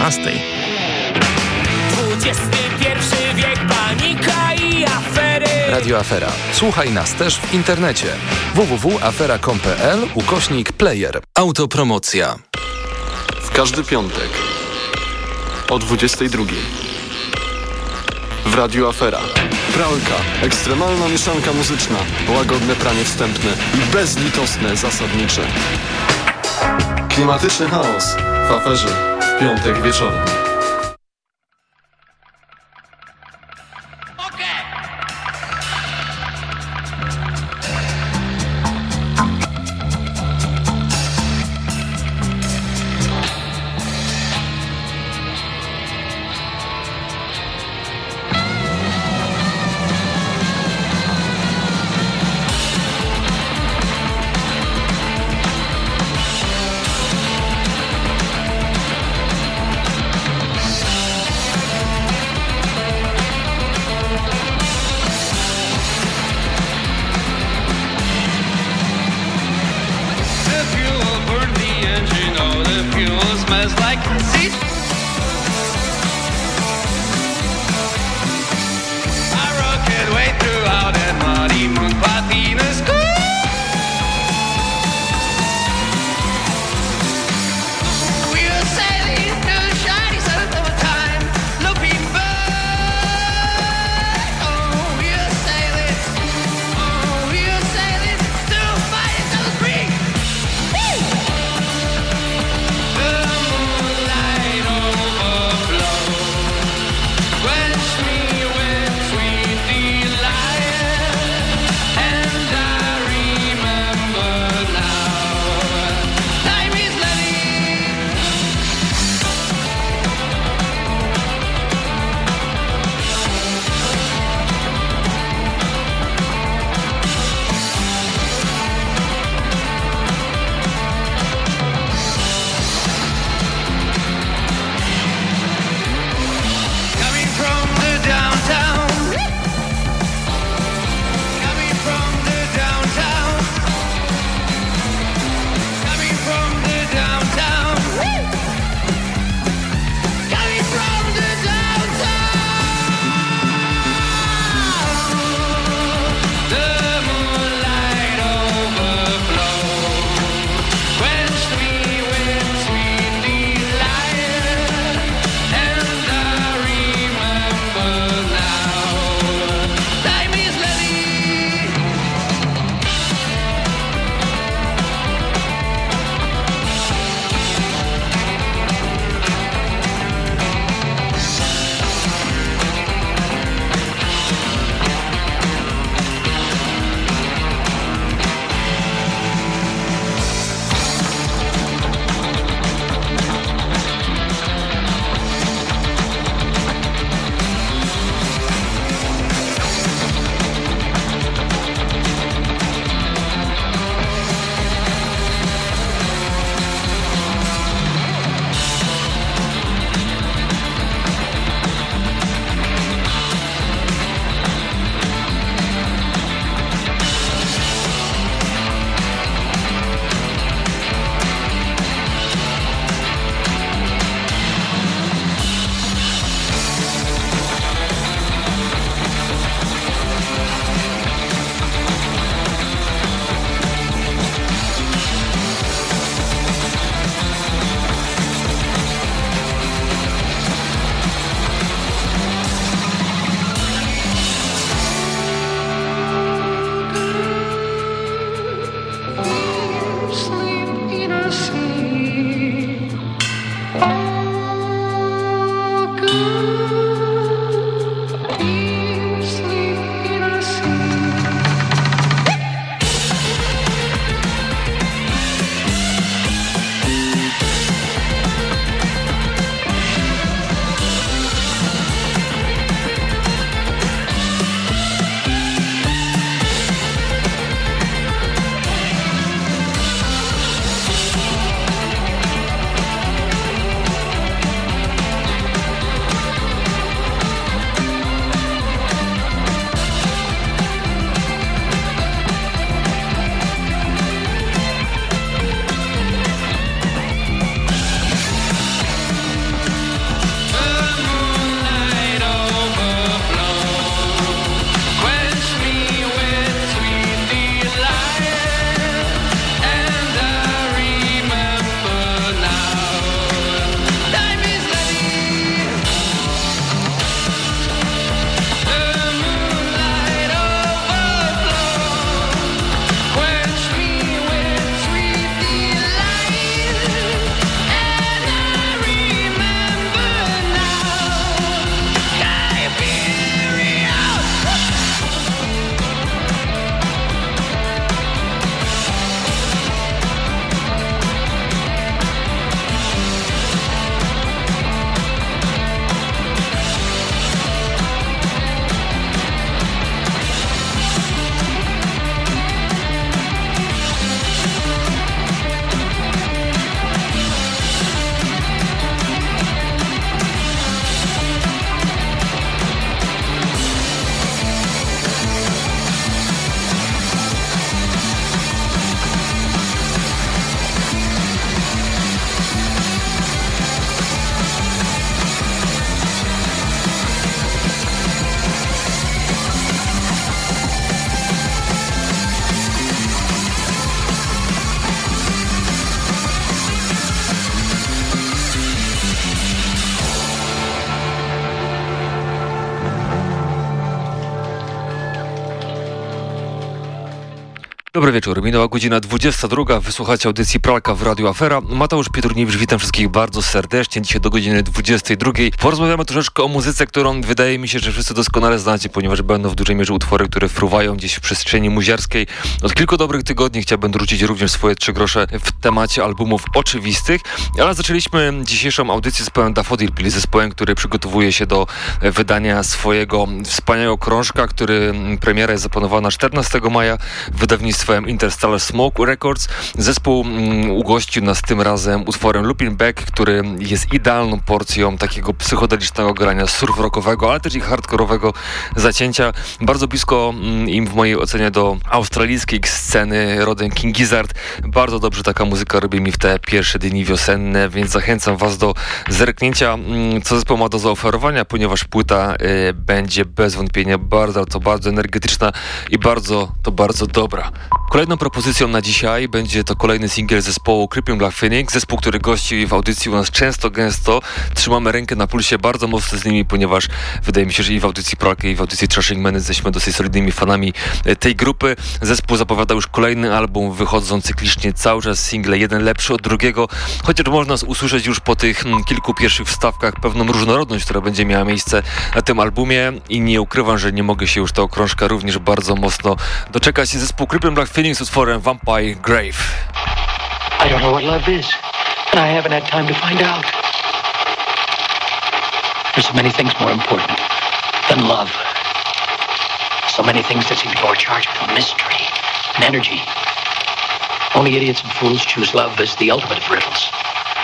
19. XXI wiek, panika i afery. Radio Afera. Słuchaj nas też w internecie. www.afera.com.pl ukośnik player. Autopromocja. W każdy piątek o 22. W Radiu Afera. Pralka, ekstremalna mieszanka muzyczna, łagodne pranie wstępne i bezlitosne zasadnicze. Klimatyczny chaos w aferze piątek wieczorem. Dobry wieczór, minęła godzina 22, wysłuchacie audycji Pralka w Radio Afera. Mateusz Pietruniewicz, witam wszystkich bardzo serdecznie. Dzisiaj do godziny 22. Porozmawiamy troszeczkę o muzyce, którą wydaje mi się, że wszyscy doskonale znacie, ponieważ będą w dużej mierze utwory, które fruwają gdzieś w przestrzeni muziarskiej. Od kilku dobrych tygodni chciałbym dorzucić również swoje trzy grosze w temacie albumów oczywistych, ale zaczęliśmy dzisiejszą audycję z pełen Daffodil Bill, zespołem, który przygotowuje się do wydania swojego wspaniałego krążka, który premiera jest zaplanowana 14 maja w wydawnictwem Interstellar Smoke Records. Zespół mm, ugościł nas tym razem utworem Lupin Back, który jest idealną porcją takiego psychodelicznego grania surf rockowego, ale też i hardkorowego zacięcia. Bardzo blisko mm, im w mojej ocenie do australijskiej sceny rodem King Gizzard. Bardzo dobrze taka muzyka robi mi w te pierwsze dni wiosenne, więc zachęcam Was do zerknięcia, mm, co zespół ma do zaoferowania, ponieważ płyta y, będzie bez wątpienia bardzo, to bardzo energetyczna i bardzo, to bardzo dobra. Kolejną propozycją na dzisiaj będzie to kolejny singiel zespołu Creeping Black Phoenix, zespół, który gości w audycji u nas często, gęsto. Trzymamy rękę na pulsie bardzo mocno z nimi, ponieważ wydaje mi się, że i w audycji Pralki, i w audycji Trashing Men jesteśmy dosyć solidnymi fanami e, tej grupy. Zespół zapowiada już kolejny album, wychodzą cyklicznie cały czas single, jeden lepszy od drugiego, chociaż można usłyszeć już po tych mm, kilku pierwszych wstawkach pewną różnorodność, która będzie miała miejsce na tym albumie i nie ukrywam, że nie mogę się już ta okrążka również bardzo mocno doczekać. Zespół Creeping Black Phoenix utworem Vampire Grave. I don't know what love is, and I haven't had time to find out. There's so many things more important than love. So many things that seem to more charged with mystery and energy. Only idiots and fools choose love as the ultimate of riddles.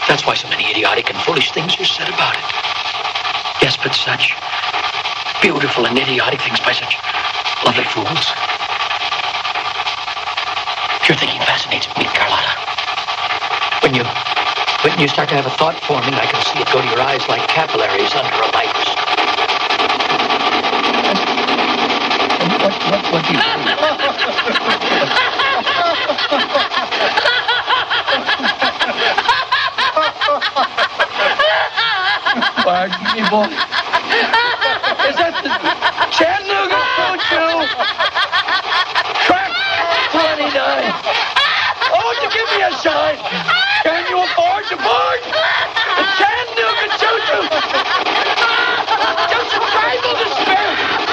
That's why so many idiotic and foolish things are said about it. Yes, but such beautiful and idiotic things by such lovely fools. Your thinking fascinates me, Carlotta. When you when you start to have a thought forming, I can see it go to your eyes like capillaries under a microscope. What, what, what do you Pardon me, boy. Is that the Chattanooga Choo-Choo? Won't you give me a sign? Can you afford to board? The Chattanooga Choo-Choo! Just a trifle to spare!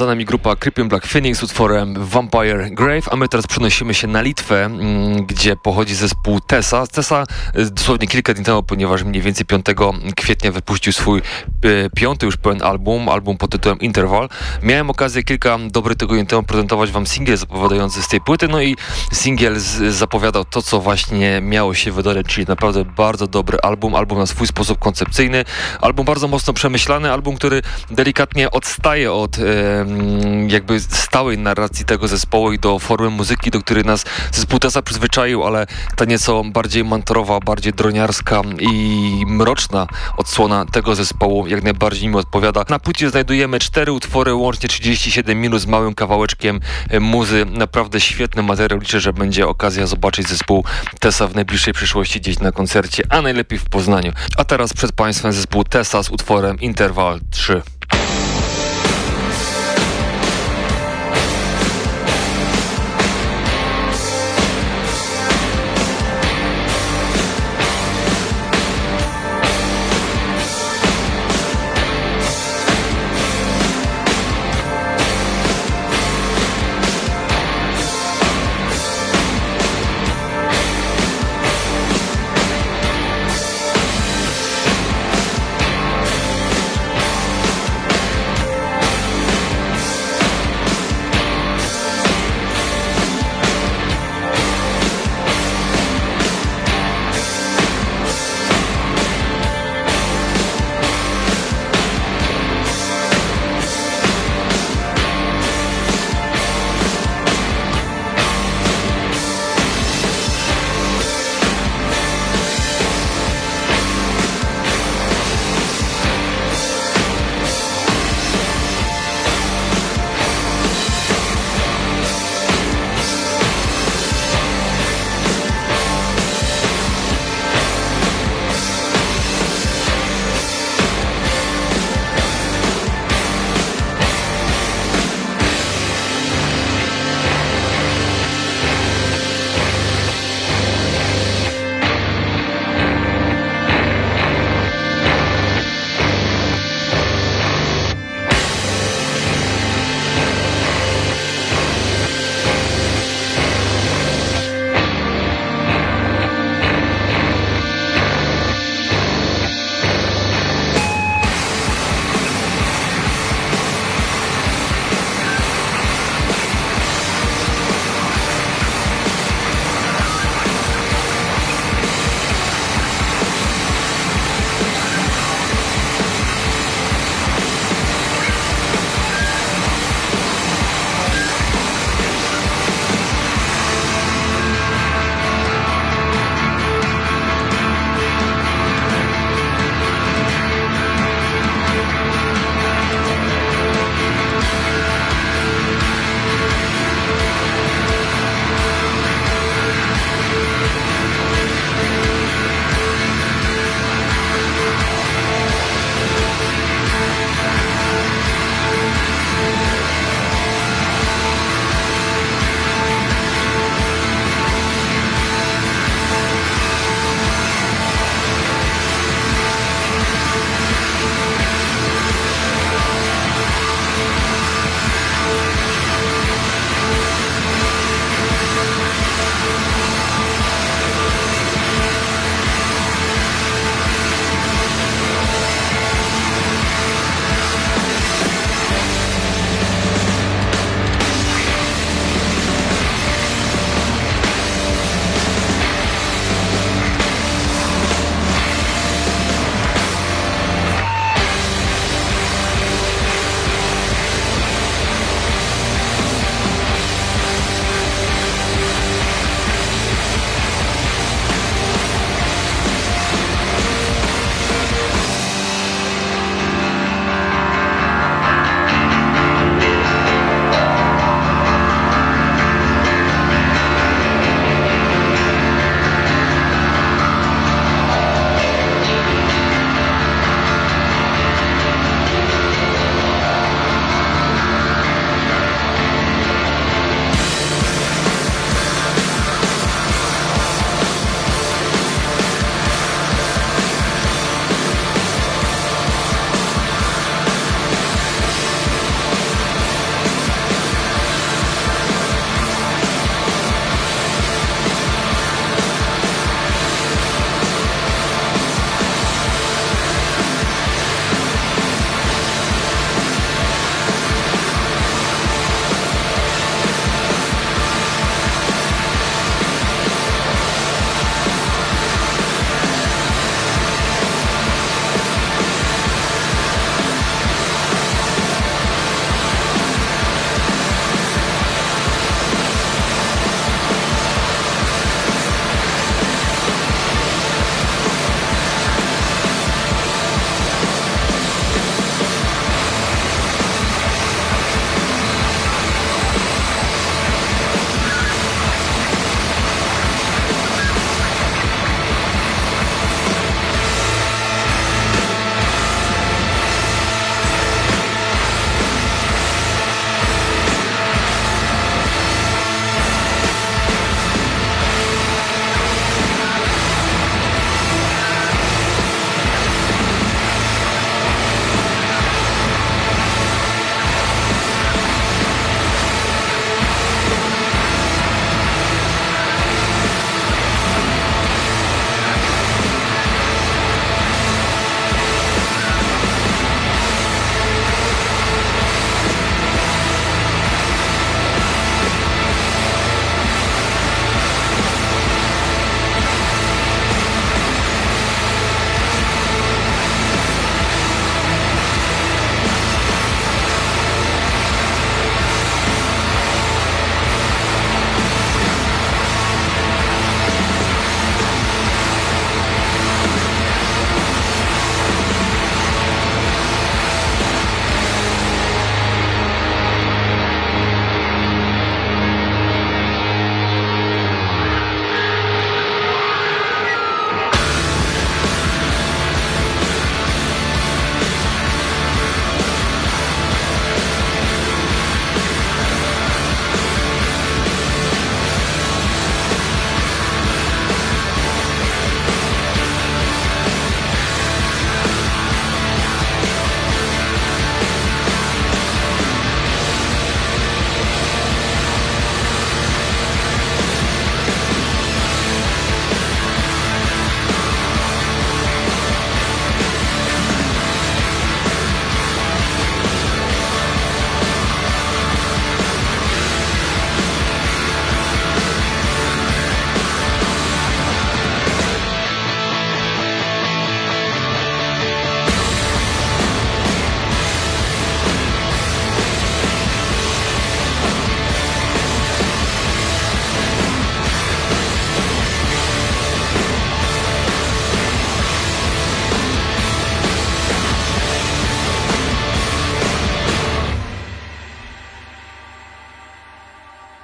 Za nami grupa Creeping Black Phoenix z utworem Vampire Grave, a my teraz przenosimy się na Litwę, mm, gdzie pochodzi zespół Tesa. Tesa e, dosłownie kilka dni temu, ponieważ mniej więcej 5 kwietnia wypuścił swój e, piąty już pełen album, album pod tytułem Interval. Miałem okazję kilka dobrych tygodni temu prezentować wam singiel zapowiadający z tej płyty, no i singiel zapowiadał to, co właśnie miało się wydarzyć, czyli naprawdę bardzo dobry album, album na swój sposób koncepcyjny, album bardzo mocno przemyślany, album, który delikatnie odstaje od jakby stałej narracji tego zespołu i do formy muzyki, do której nas zespół Tesa przyzwyczaił, ale ta nieco bardziej mantorowa, bardziej droniarska i mroczna odsłona tego zespołu jak najbardziej mi odpowiada. Na płycie znajdujemy cztery utwory, łącznie 37 minut z małym kawałeczkiem e, muzy. Naprawdę świetny materiał. Liczę, że będzie okazja zobaczyć zespół Tesa w najbliższej przyszłości gdzieś na koncercie, a najlepiej w Poznaniu. A teraz przed Państwem zespół Tesa z utworem Interval 3.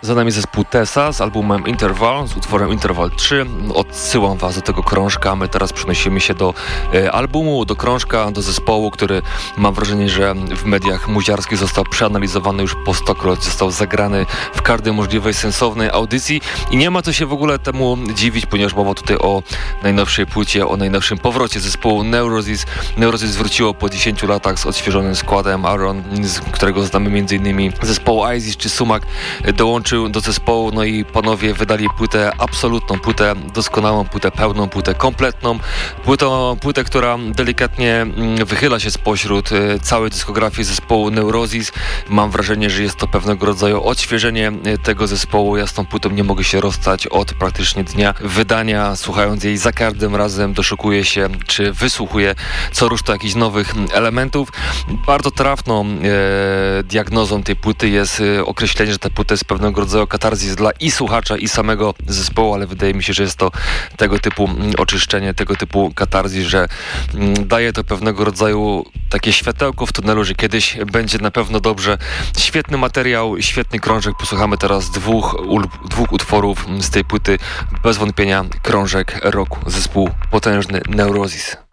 Za nami zespół Tessa z albumem Interval, z utworem Interval 3. Odsyłam Was do tego krążka. My teraz przenosimy się do e, albumu, do krążka, do zespołu, który mam wrażenie, że w mediach muziarskich został przeanalizowany już po stokroć. Został zagrany w każdej możliwej sensownej audycji i nie ma co się w ogóle temu dziwić, ponieważ mowa tutaj o najnowszej płycie, o najnowszym powrocie zespołu Neurosis. Neurosis wróciło po 10 latach z odświeżonym składem Aaron, z którego znamy m.in. zespołu Isis czy Sumak dołączył do zespołu, no i panowie wydali płytę absolutną, płytę doskonałą, płytę pełną, płytę kompletną, płytę, płytę która delikatnie mm, wychyla się spośród e, całej dyskografii zespołu Neurosis. Mam wrażenie, że jest to pewnego rodzaju odświeżenie e, tego zespołu. Ja z tą płytą nie mogę się rozstać od praktycznie dnia wydania. Słuchając jej za każdym razem doszukuję się, czy wysłuchuję co rusz to jakichś nowych elementów. Bardzo trafną e, diagnozą tej płyty jest określenie, że ta płyta jest pewnego rodzaju katarzis dla i słuchacza, i samego zespołu, ale wydaje mi się, że jest to tego typu mm, oczyszczenie, tego typu katarzis, że mm, daje to pewnego rodzaju takie światełko w tunelu, że kiedyś będzie na pewno dobrze. Świetny materiał, świetny krążek. Posłuchamy teraz dwóch, dwóch utworów z tej płyty. Bez wątpienia krążek roku. Zespół potężny Neurosis.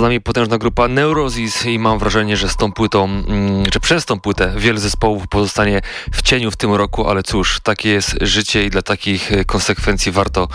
Za nami potężna grupa Neurosis i mam wrażenie, że z tą płytą, mm, że przez tą płytę wiele zespołów pozostanie w cieniu w tym roku, ale cóż, takie jest życie i dla takich e, konsekwencji warto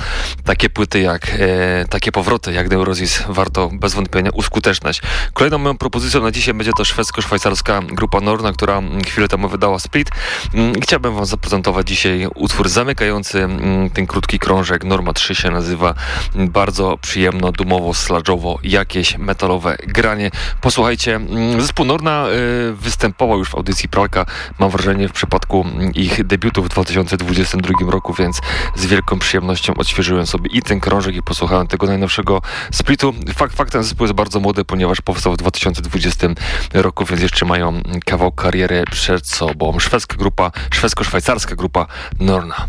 takie płyty jak, e, takie powroty jak Neurosis warto bez wątpienia uskuteczniać. Kolejną moją propozycją na dzisiaj będzie to szwedzko-szwajcarska grupa Norna, która chwilę temu wydała Split. Mm, chciałbym wam zaprezentować dzisiaj utwór zamykający mm, ten krótki krążek. Norma 3 się nazywa. Bardzo przyjemno, dumowo, sladżowo, jakieś metalowe granie. Posłuchajcie, mm, zespół Norna y, występował już w audycji Pralka, mam wrażenie, w przypadku ich debiutu w 2022 roku, więc z wielką przyjemnością odświeżyłem sobie i ten krążek i posłuchałem tego najnowszego splitu. Fakt, fakt ten zespół jest bardzo młody, ponieważ powstał w 2020 roku, więc jeszcze mają kawał kariery przed sobą. Szwedzka grupa, szwedzko-szwajcarska grupa Norna.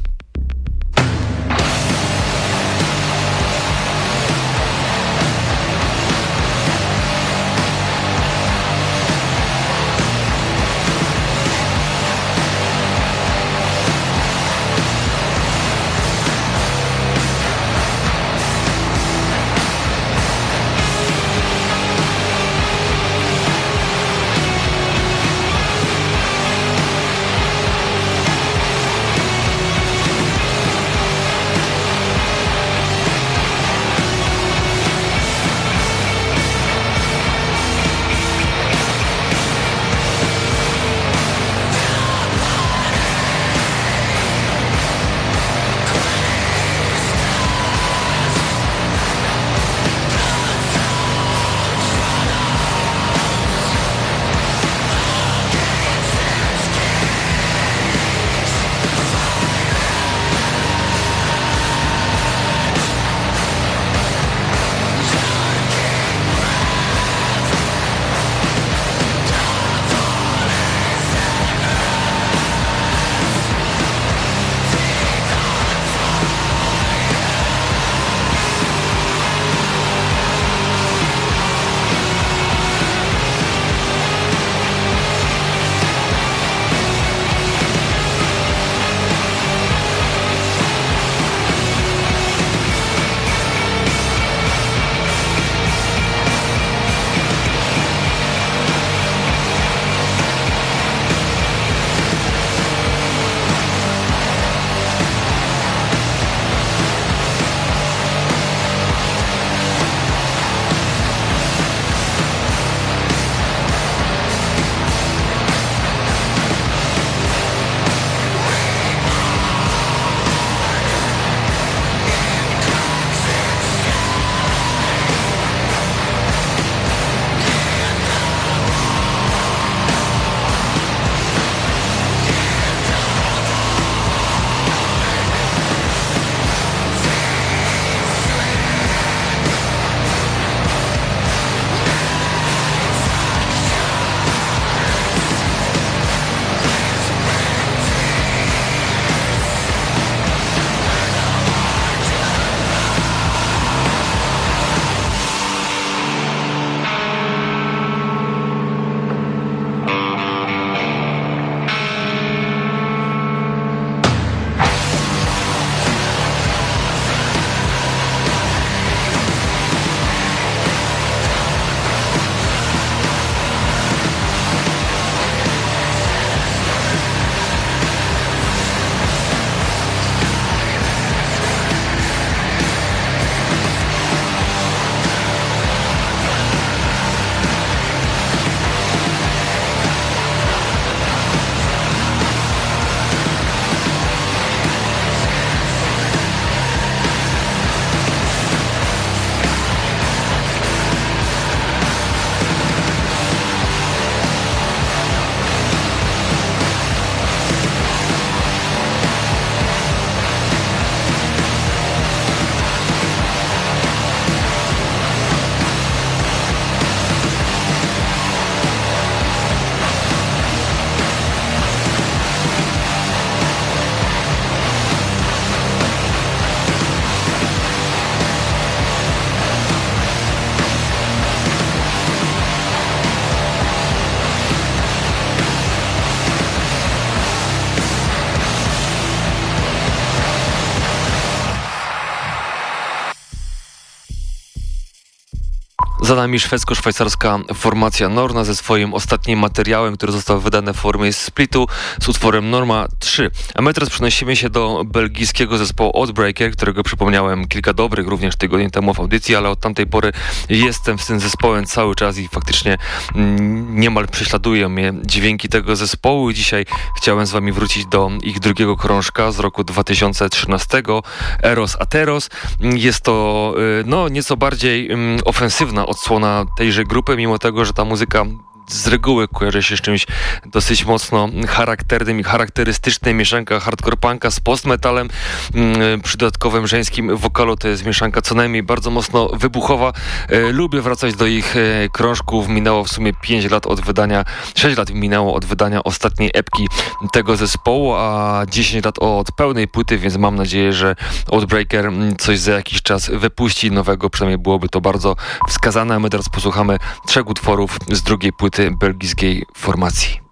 Za nami szwedzko-szwajcarska formacja Norna ze swoim ostatnim materiałem, który został wydany w formie splitu z utworem Norma 3. A my teraz przenosimy się do belgijskiego zespołu Outbreaker, którego przypomniałem kilka dobrych również tygodni temu w audycji, ale od tamtej pory jestem z tym zespołem cały czas i faktycznie mm, niemal prześladują mnie dźwięki tego zespołu. Dzisiaj chciałem z wami wrócić do ich drugiego krążka z roku 2013, Eros Ateros. Jest to y, no, nieco bardziej mm, ofensywna odsłona tejże grupy, mimo tego, że ta muzyka z reguły kojarzy się z czymś dosyć mocno charakternym i charakterystycznym. Mieszanka hardcore punka z postmetalem mm, przy dodatkowym żeńskim wokalu. To jest mieszanka co najmniej bardzo mocno wybuchowa. E, lubię wracać do ich e, krążków. Minęło w sumie 5 lat od wydania, 6 lat minęło od wydania ostatniej epki tego zespołu, a 10 lat od pełnej płyty, więc mam nadzieję, że Outbreaker coś za jakiś czas wypuści nowego. Przynajmniej byłoby to bardzo wskazane. My teraz posłuchamy trzech utworów z drugiej płyty belgijskiej formacji.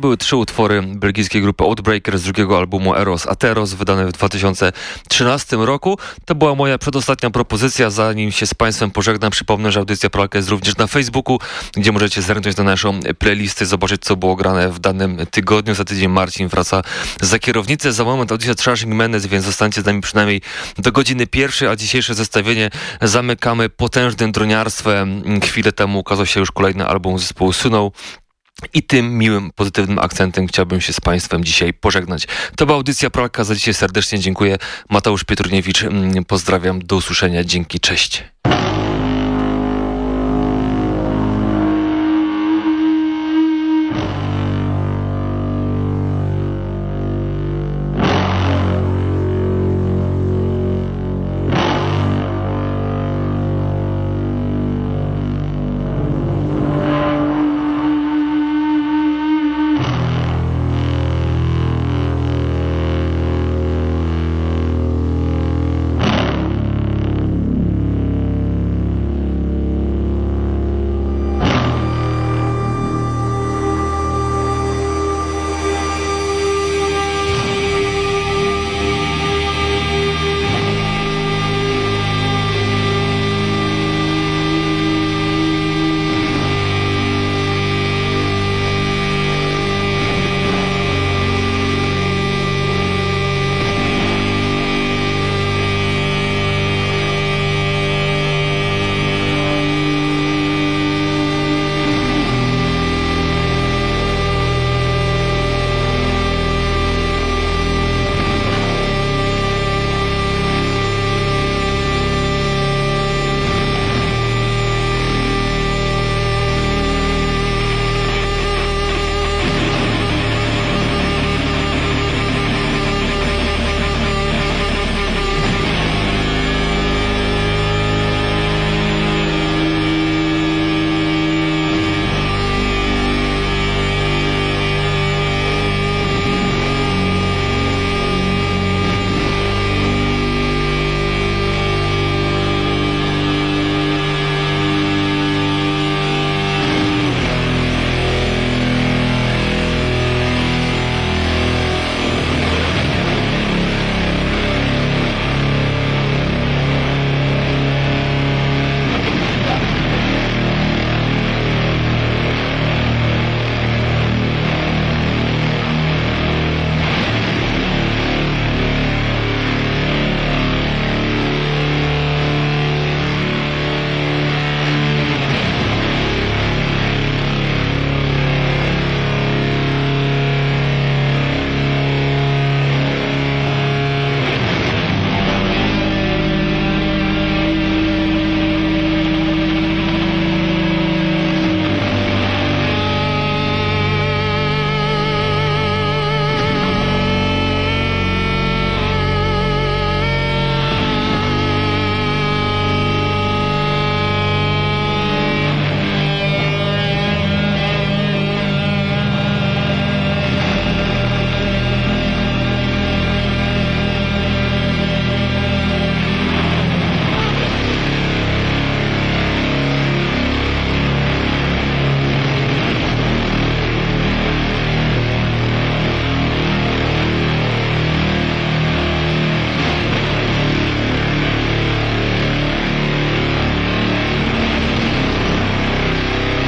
Były trzy utwory belgijskiej grupy Outbreaker z drugiego albumu Eros Ateros, wydane w 2013 roku. To była moja przedostatnia propozycja. Zanim się z Państwem pożegnam, przypomnę, że audycja Pralka jest również na Facebooku, gdzie możecie zerknąć na naszą playlistę, zobaczyć, co było grane w danym tygodniu. Za tydzień Marcin wraca za kierownicę. Za moment audycja Trashing Menace, więc zostańcie z nami przynajmniej do godziny pierwszej, a dzisiejsze zestawienie zamykamy potężnym droniarstwem. Chwilę temu ukazał się już kolejny album zespołu Suną. I tym miłym, pozytywnym akcentem chciałbym się z Państwem dzisiaj pożegnać. To była audycja Pralka. Za dzisiaj serdecznie dziękuję. Mateusz Pietruniewicz, pozdrawiam. Do usłyszenia. Dzięki. Cześć.